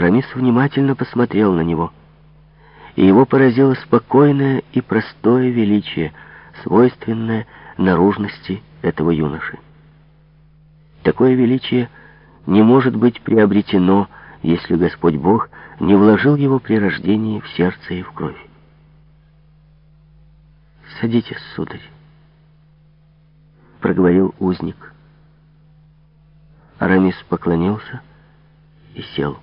Арамис внимательно посмотрел на него, и его поразило спокойное и простое величие, свойственное наружности этого юноши. Такое величие не может быть приобретено, если Господь Бог не вложил его при рождении в сердце и в кровь. «Садитесь, сударь», — проговорил узник. Арамис поклонился и сел.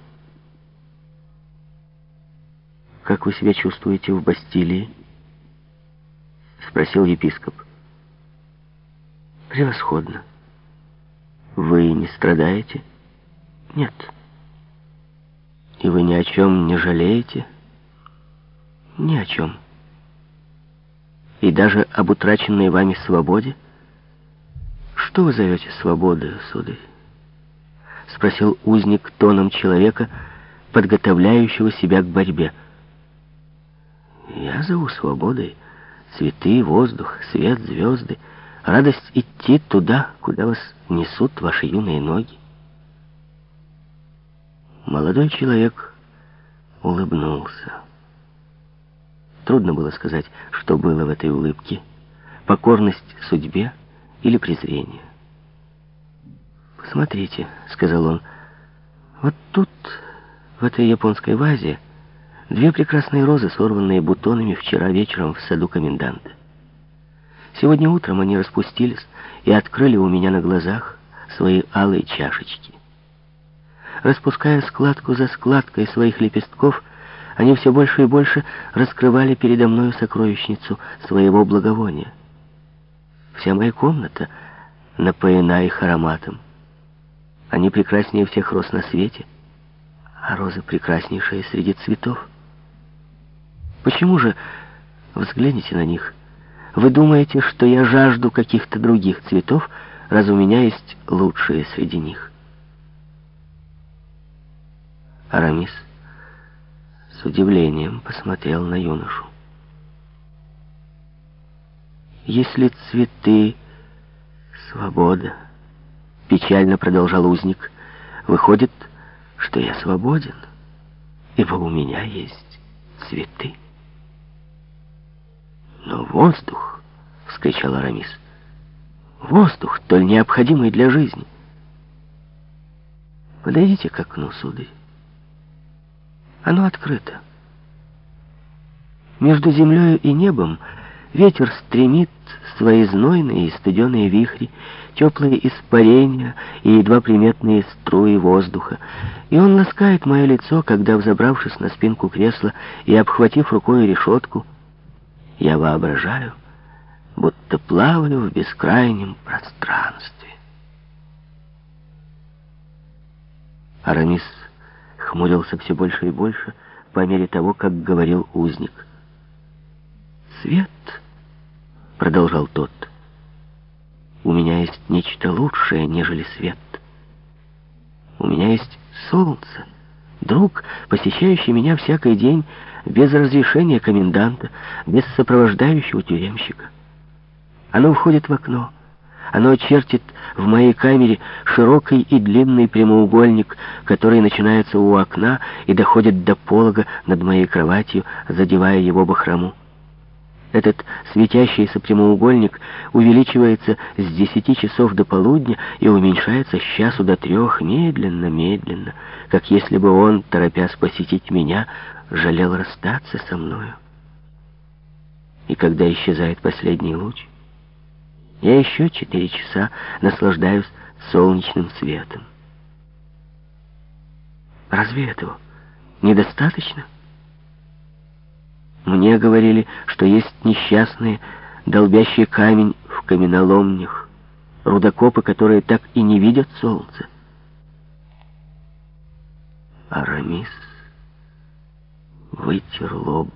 «Как вы себя чувствуете в Бастилии?» — спросил епископ. «Превосходно. Вы не страдаете?» «Нет». «И вы ни о чем не жалеете?» «Ни о чем». «И даже об утраченной вами свободе?» «Что вы зовете свободой, сударь?» Спросил узник тоном человека, подготовляющего себя к борьбе. «Я зову свободой цветы, воздух, свет, звезды, радость идти туда, куда вас несут ваши юные ноги». Молодой человек улыбнулся. Трудно было сказать, что было в этой улыбке. Покорность судьбе — или презрение. «Посмотрите», — сказал он, — «вот тут, в этой японской вазе, две прекрасные розы, сорванные бутонами вчера вечером в саду коменданта. Сегодня утром они распустились и открыли у меня на глазах свои алые чашечки. Распуская складку за складкой своих лепестков, они все больше и больше раскрывали передо мною сокровищницу своего благовония. Вся моя комната напоена их ароматом. Они прекраснее всех роз на свете, а розы прекраснейшие среди цветов. Почему же, взгляните на них, вы думаете, что я жажду каких-то других цветов, раз у меня есть лучшие среди них? Арамис с удивлением посмотрел на юношу. Если цветы — свобода, печально продолжал узник, выходит, что я свободен, ибо у меня есть цветы. Воздух, — вскричал Арамис, — воздух, толь необходимый для жизни. Подойдите к окну, сударь. Оно открыто. Между землей и небом — Ветер стремит свои знойные и студеные вихри, теплые испарения и едва приметные струи воздуха. И он ласкает мое лицо, когда, взобравшись на спинку кресла и обхватив рукой решетку, я воображаю, будто плаваю в бескрайнем пространстве. Арамис хмурился все больше и больше по мере того, как говорил узник — «Свет», — продолжал тот, — «у меня есть нечто лучшее, нежели свет. У меня есть солнце, друг, посещающий меня всякий день без разрешения коменданта, без сопровождающего тюремщика. Оно входит в окно». Оно чертит в моей камере широкий и длинный прямоугольник, который начинается у окна и доходит до полога над моей кроватью, задевая его бахрому. Этот светящийся прямоугольник увеличивается с десяти часов до полудня и уменьшается с часу до трех медленно-медленно, как если бы он, торопясь посетить меня, жалел расстаться со мною. И когда исчезает последний луч, я еще четыре часа наслаждаюсь солнечным светом. Разве этого недостаточно? Мне говорили, что есть несчастные, долбящие камень в каменоломнях, рудокопы, которые так и не видят солнца. Арамис вытер лоб.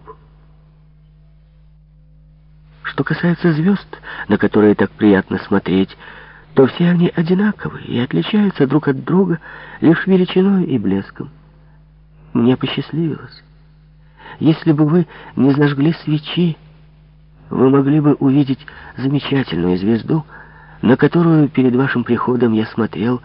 Что касается звезд, на которые так приятно смотреть, то все они одинаковы и отличаются друг от друга лишь величиной и блеском. Мне посчастливилось. Если бы вы не зажгли свечи, вы могли бы увидеть замечательную звезду, на которую перед вашим приходом я смотрел